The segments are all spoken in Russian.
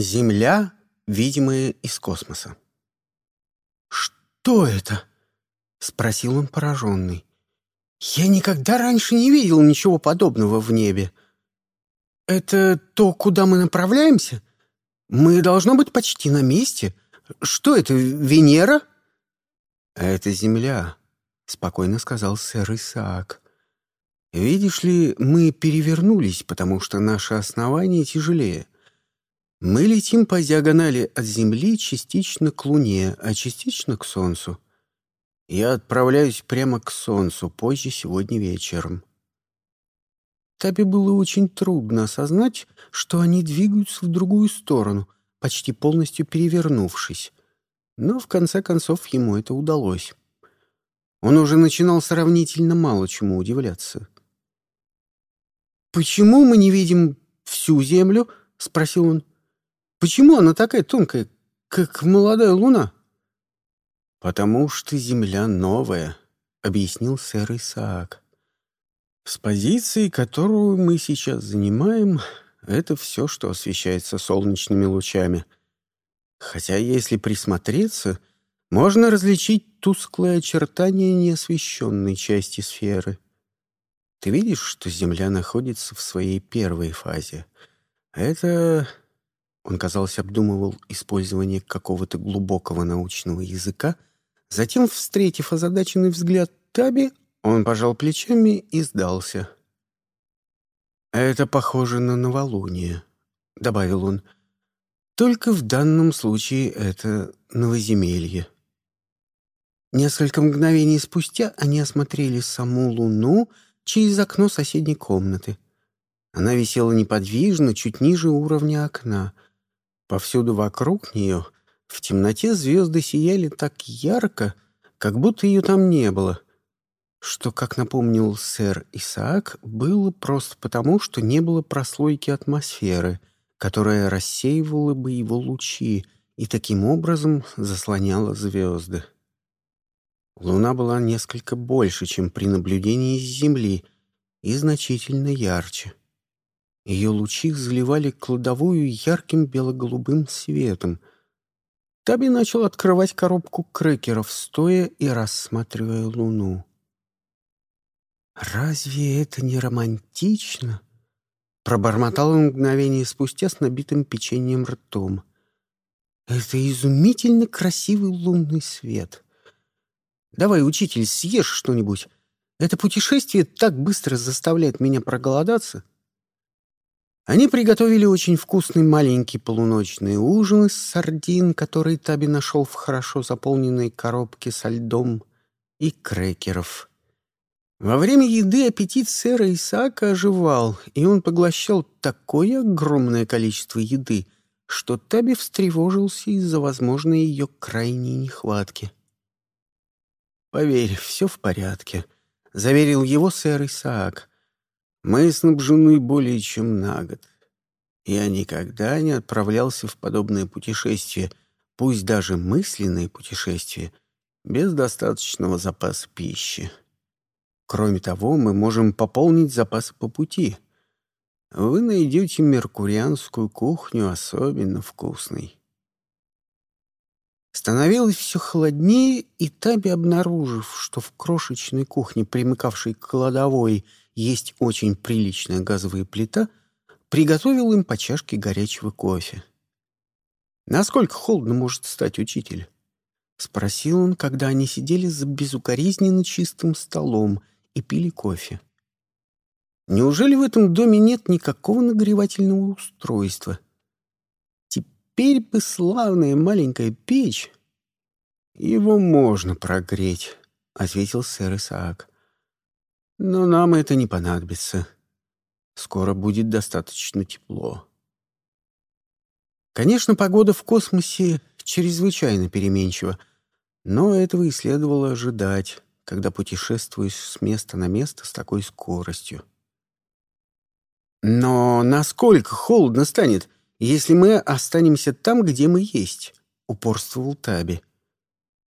Земля, видимая из космоса. «Что это?» — спросил он пораженный. «Я никогда раньше не видел ничего подобного в небе. Это то, куда мы направляемся? Мы, должно быть, почти на месте. Что это, Венера?» «Это Земля», — спокойно сказал сэр Исаак. «Видишь ли, мы перевернулись, потому что наше основание тяжелее. Мы летим по диагонали от Земли частично к Луне, а частично к Солнцу. Я отправляюсь прямо к Солнцу позже сегодня вечером». Табе было очень трудно осознать, что они двигаются в другую сторону, почти полностью перевернувшись. Но в конце концов ему это удалось. Он уже начинал сравнительно мало чему удивляться. «Почему мы не видим всю Землю?» — спросил он. «Почему она такая тонкая, как молодая луна?» «Потому что Земля новая», — объяснил сэр Исаак. «С позиции, которую мы сейчас занимаем, это все, что освещается солнечными лучами. Хотя, если присмотреться, можно различить тусклые очертания неосвещенной части сферы. Ты видишь, что Земля находится в своей первой фазе. Это... Он, казалось, обдумывал использование какого-то глубокого научного языка. Затем, встретив озадаченный взгляд Таби, он пожал плечами и сдался. «Это похоже на новолуние», — добавил он. «Только в данном случае это новоземелье». Несколько мгновений спустя они осмотрели саму Луну через окно соседней комнаты. Она висела неподвижно, чуть ниже уровня окна. Повсюду вокруг нее в темноте звезды сияли так ярко, как будто ее там не было, что, как напомнил сэр Исаак, было просто потому, что не было прослойки атмосферы, которая рассеивала бы его лучи и таким образом заслоняла звезды. Луна была несколько больше, чем при наблюдении с Земли, и значительно ярче. Ее лучи заливали кладовую ярким бело-голубым светом. Таби начал открывать коробку крекеров, стоя и рассматривая Луну. «Разве это не романтично?» Пробормотал он мгновение спустя с набитым печеньем ртом. «Это изумительно красивый лунный свет». Давай, учитель, съешь что-нибудь. Это путешествие так быстро заставляет меня проголодаться. Они приготовили очень вкусный маленький полуночный ужин из сардин, который Таби нашел в хорошо заполненной коробке со льдом, и крекеров. Во время еды аппетит сэра Исаака оживал, и он поглощал такое огромное количество еды, что Таби встревожился из-за возможной ее крайней нехватки. «Поверь, все в порядке», — заверил его сэр Исаак. «Мы снабжены более чем на год. Я никогда не отправлялся в подобное путешествие, пусть даже мысленное путешествие, без достаточного запаса пищи. Кроме того, мы можем пополнить запасы по пути. Вы найдете меркурианскую кухню особенно вкусной. Становилось все холоднее, и Таби, обнаружив, что в крошечной кухне, примыкавшей к кладовой, есть очень приличная газовая плита, приготовил им по чашке горячего кофе. «Насколько холодно может стать учитель?» — спросил он, когда они сидели за безукоризненно чистым столом и пили кофе. «Неужели в этом доме нет никакого нагревательного устройства?» Теперь бы славная маленькая печь. Его можно прогреть, — ответил сэр Исаак. Но нам это не понадобится. Скоро будет достаточно тепло. Конечно, погода в космосе чрезвычайно переменчива, но этого и следовало ожидать, когда путешествуешь с места на место с такой скоростью. Но насколько холодно станет, если мы останемся там, где мы есть», — упорствовал Таби.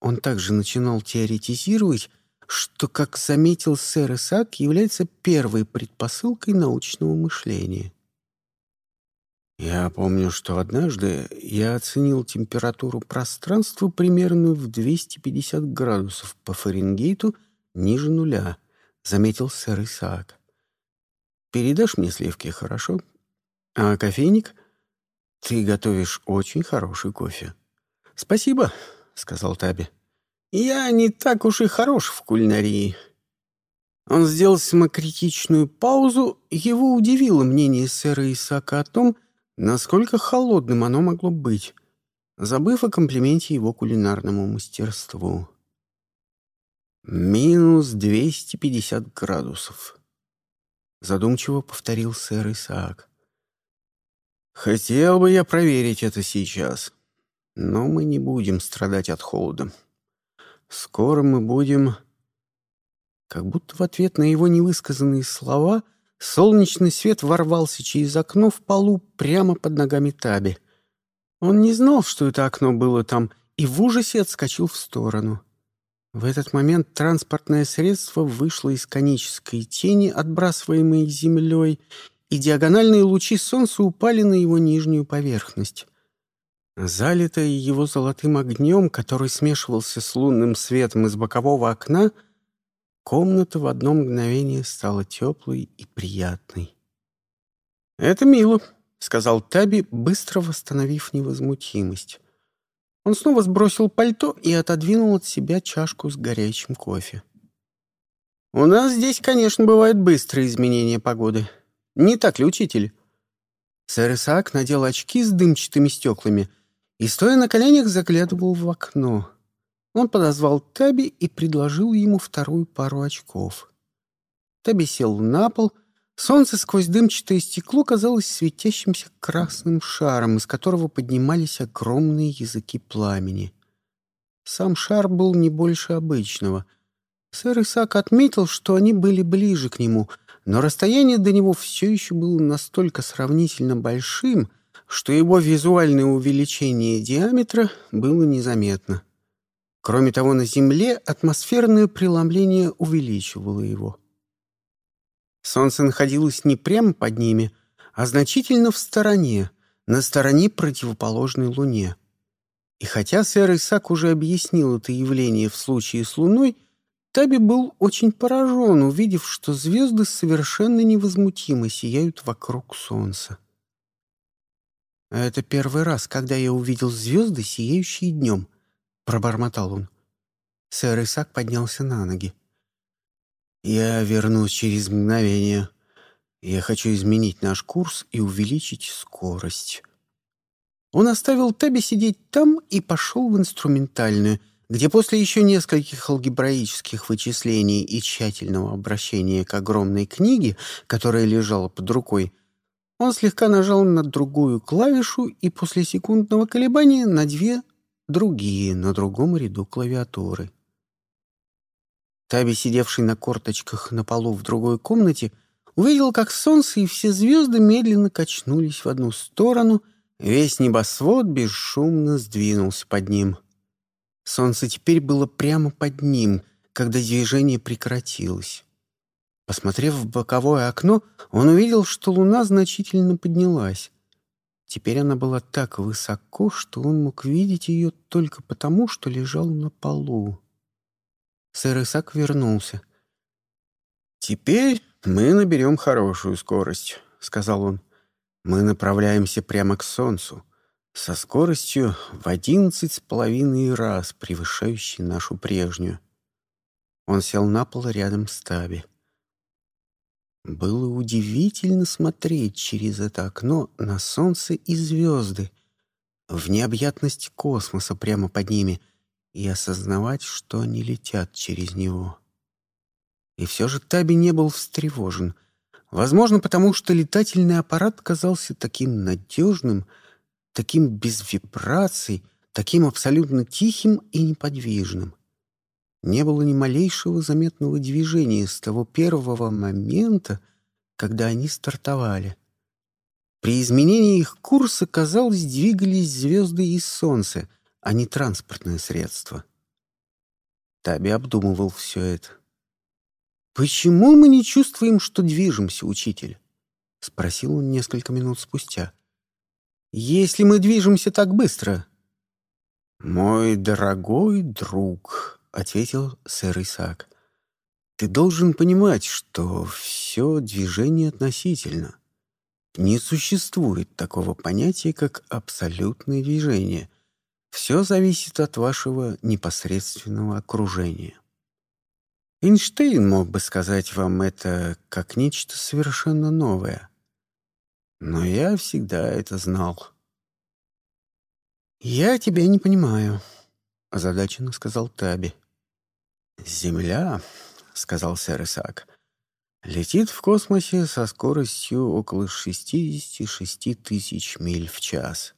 Он также начинал теоретизировать, что, как заметил сэр Исаак, является первой предпосылкой научного мышления. Я помню, что однажды я оценил температуру пространства примерно в 250 градусов по Фаренгейту ниже нуля, заметил сэр Исаак. Передашь мне сливки, хорошо? А кофейник? Ты готовишь очень хороший кофе. Спасибо, сказал Таби. Я не так уж и хорош в кулинарии. Он сделал самокритичную паузу, его удивило мнение сэра Исаака о том, насколько холодным оно могло быть, забыв о комплименте его кулинарному мастерству. «Минус 250 градусов», задумчиво повторил сэр Исаак. Хотел бы я проверить это сейчас, но мы не будем страдать от холода. Скоро мы будем... Как будто в ответ на его невысказанные слова солнечный свет ворвался через окно в полу прямо под ногами Таби. Он не знал, что это окно было там, и в ужасе отскочил в сторону. В этот момент транспортное средство вышло из конической тени, отбрасываемой землей, и диагональные лучи солнца упали на его нижнюю поверхность. Залитая его золотым огнем, который смешивался с лунным светом из бокового окна, комната в одно мгновение стала теплой и приятной. «Это мило», — сказал Таби, быстро восстановив невозмутимость. Он снова сбросил пальто и отодвинул от себя чашку с горячим кофе. «У нас здесь, конечно, бывают быстрые изменения погоды. Не так ли, учитель?» Сэр Исаак надел очки с дымчатыми стеклами и, стоя на коленях, заглядывал в окно. Он подозвал Таби и предложил ему вторую пару очков. Таби сел на пол — Солнце сквозь дымчатое стекло казалось светящимся красным шаром, из которого поднимались огромные языки пламени. Сам шар был не больше обычного. Сэр Исаак отметил, что они были ближе к нему, но расстояние до него все еще было настолько сравнительно большим, что его визуальное увеличение диаметра было незаметно. Кроме того, на Земле атмосферное преломление увеличивало его. Солнце находилось не прямо под ними, а значительно в стороне, на стороне противоположной Луне. И хотя сэр Исаак уже объяснил это явление в случае с Луной, Таби был очень поражен, увидев, что звезды совершенно невозмутимо сияют вокруг Солнца. «Это первый раз, когда я увидел звезды, сияющие днем», — пробормотал он. Сэр Исаак поднялся на ноги. Я вернусь через мгновение. Я хочу изменить наш курс и увеличить скорость. Он оставил Таби сидеть там и пошел в инструментальную, где после еще нескольких алгебраических вычислений и тщательного обращения к огромной книге, которая лежала под рукой, он слегка нажал на другую клавишу и после секундного колебания на две другие на другом ряду клавиатуры. Таби, сидевший на корточках на полу в другой комнате, увидел, как солнце и все звезды медленно качнулись в одну сторону, весь небосвод бесшумно сдвинулся под ним. Солнце теперь было прямо под ним, когда движение прекратилось. Посмотрев в боковое окно, он увидел, что луна значительно поднялась. Теперь она была так высоко, что он мог видеть ее только потому, что лежал на полу. Сэр Исаак вернулся. «Теперь мы наберем хорошую скорость», — сказал он. «Мы направляемся прямо к Солнцу, со скоростью в одиннадцать с половиной раз превышающей нашу прежнюю». Он сел на пол рядом с Таби. Было удивительно смотреть через это окно на солнце и звезды, в необъятность космоса прямо под ними — и осознавать, что они летят через него. И все же Таби не был встревожен. Возможно, потому что летательный аппарат казался таким надежным, таким без вибраций, таким абсолютно тихим и неподвижным. Не было ни малейшего заметного движения с того первого момента, когда они стартовали. При изменении их курса, казалось, двигались звезды и солнце — а не транспортное средство. Таби обдумывал все это. «Почему мы не чувствуем, что движемся, учитель?» — спросил он несколько минут спустя. если мы движемся так быстро?» «Мой дорогой друг», — ответил сэр Исаак, — «ты должен понимать, что все движение относительно. Не существует такого понятия, как абсолютное движение. Все зависит от вашего непосредственного окружения. Эйнштейн мог бы сказать вам это как нечто совершенно новое. Но я всегда это знал. «Я тебя не понимаю», — озадаченно сказал Таби. «Земля», — сказал сэр Исаак, — «летит в космосе со скоростью около 66 тысяч миль в час.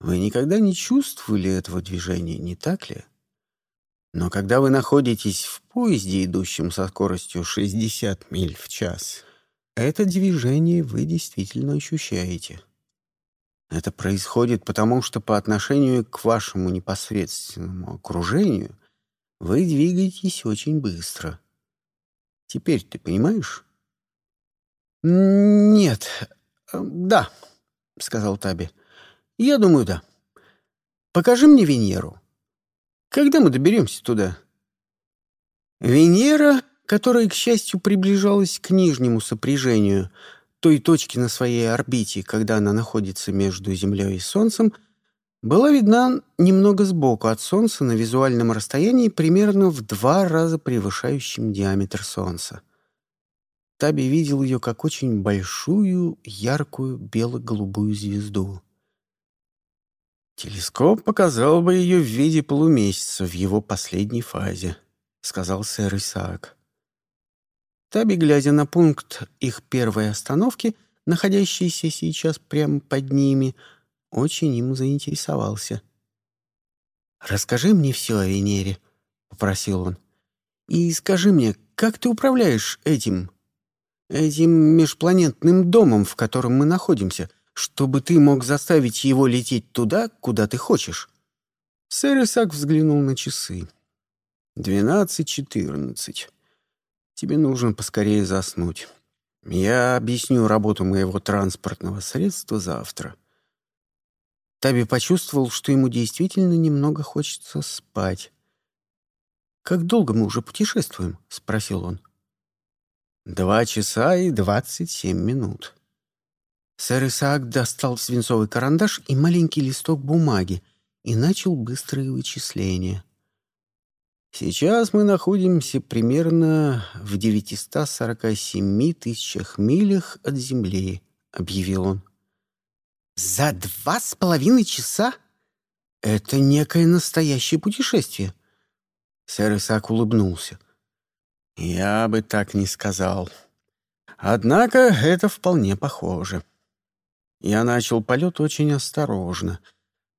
Вы никогда не чувствовали этого движения, не так ли? Но когда вы находитесь в поезде, идущем со скоростью 60 миль в час, это движение вы действительно ощущаете. Это происходит потому, что по отношению к вашему непосредственному окружению вы двигаетесь очень быстро. Теперь ты понимаешь? «Нет. Да», — сказал Таби. «Я думаю, да. Покажи мне Венеру. Когда мы доберемся туда?» Венера, которая, к счастью, приближалась к нижнему сопряжению, той точке на своей орбите, когда она находится между Землей и Солнцем, была видна немного сбоку от Солнца на визуальном расстоянии примерно в два раза превышающем диаметр Солнца. Таби видел ее как очень большую, яркую, бело-голубую звезду. «Телескоп показал бы ее в виде полумесяца в его последней фазе», — сказал сэр Исаак. Таби, глядя на пункт их первой остановки, находящийся сейчас прямо под ними, очень им заинтересовался. «Расскажи мне все о Венере», — попросил он. «И скажи мне, как ты управляешь этим, этим межпланетным домом, в котором мы находимся, чтобы ты мог заставить его лететь туда, куда ты хочешь». Сэр Исаак взглянул на часы. «Двенадцать-четырнадцать. Тебе нужно поскорее заснуть. Я объясню работу моего транспортного средства завтра». Таби почувствовал, что ему действительно немного хочется спать. «Как долго мы уже путешествуем?» — спросил он. «Два часа и двадцать семь минут». Сэр Исаак достал свинцовый карандаш и маленький листок бумаги и начал быстрые вычисления. Сейчас мы находимся примерно в 947 тысячах милях от Земли, объявил он. За два с половиной часа? Это некое настоящее путешествие. Сэр Исаак улыбнулся. Я бы так не сказал. Однако это вполне похоже. Я начал полет очень осторожно.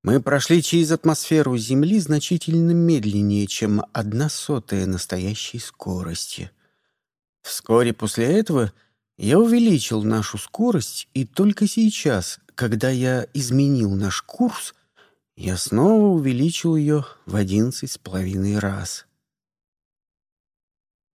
Мы прошли через атмосферу Земли значительно медленнее, чем одна сотая настоящей скорости. Вскоре после этого я увеличил нашу скорость, и только сейчас, когда я изменил наш курс, я снова увеличил ее в одиннадцать с половиной раз.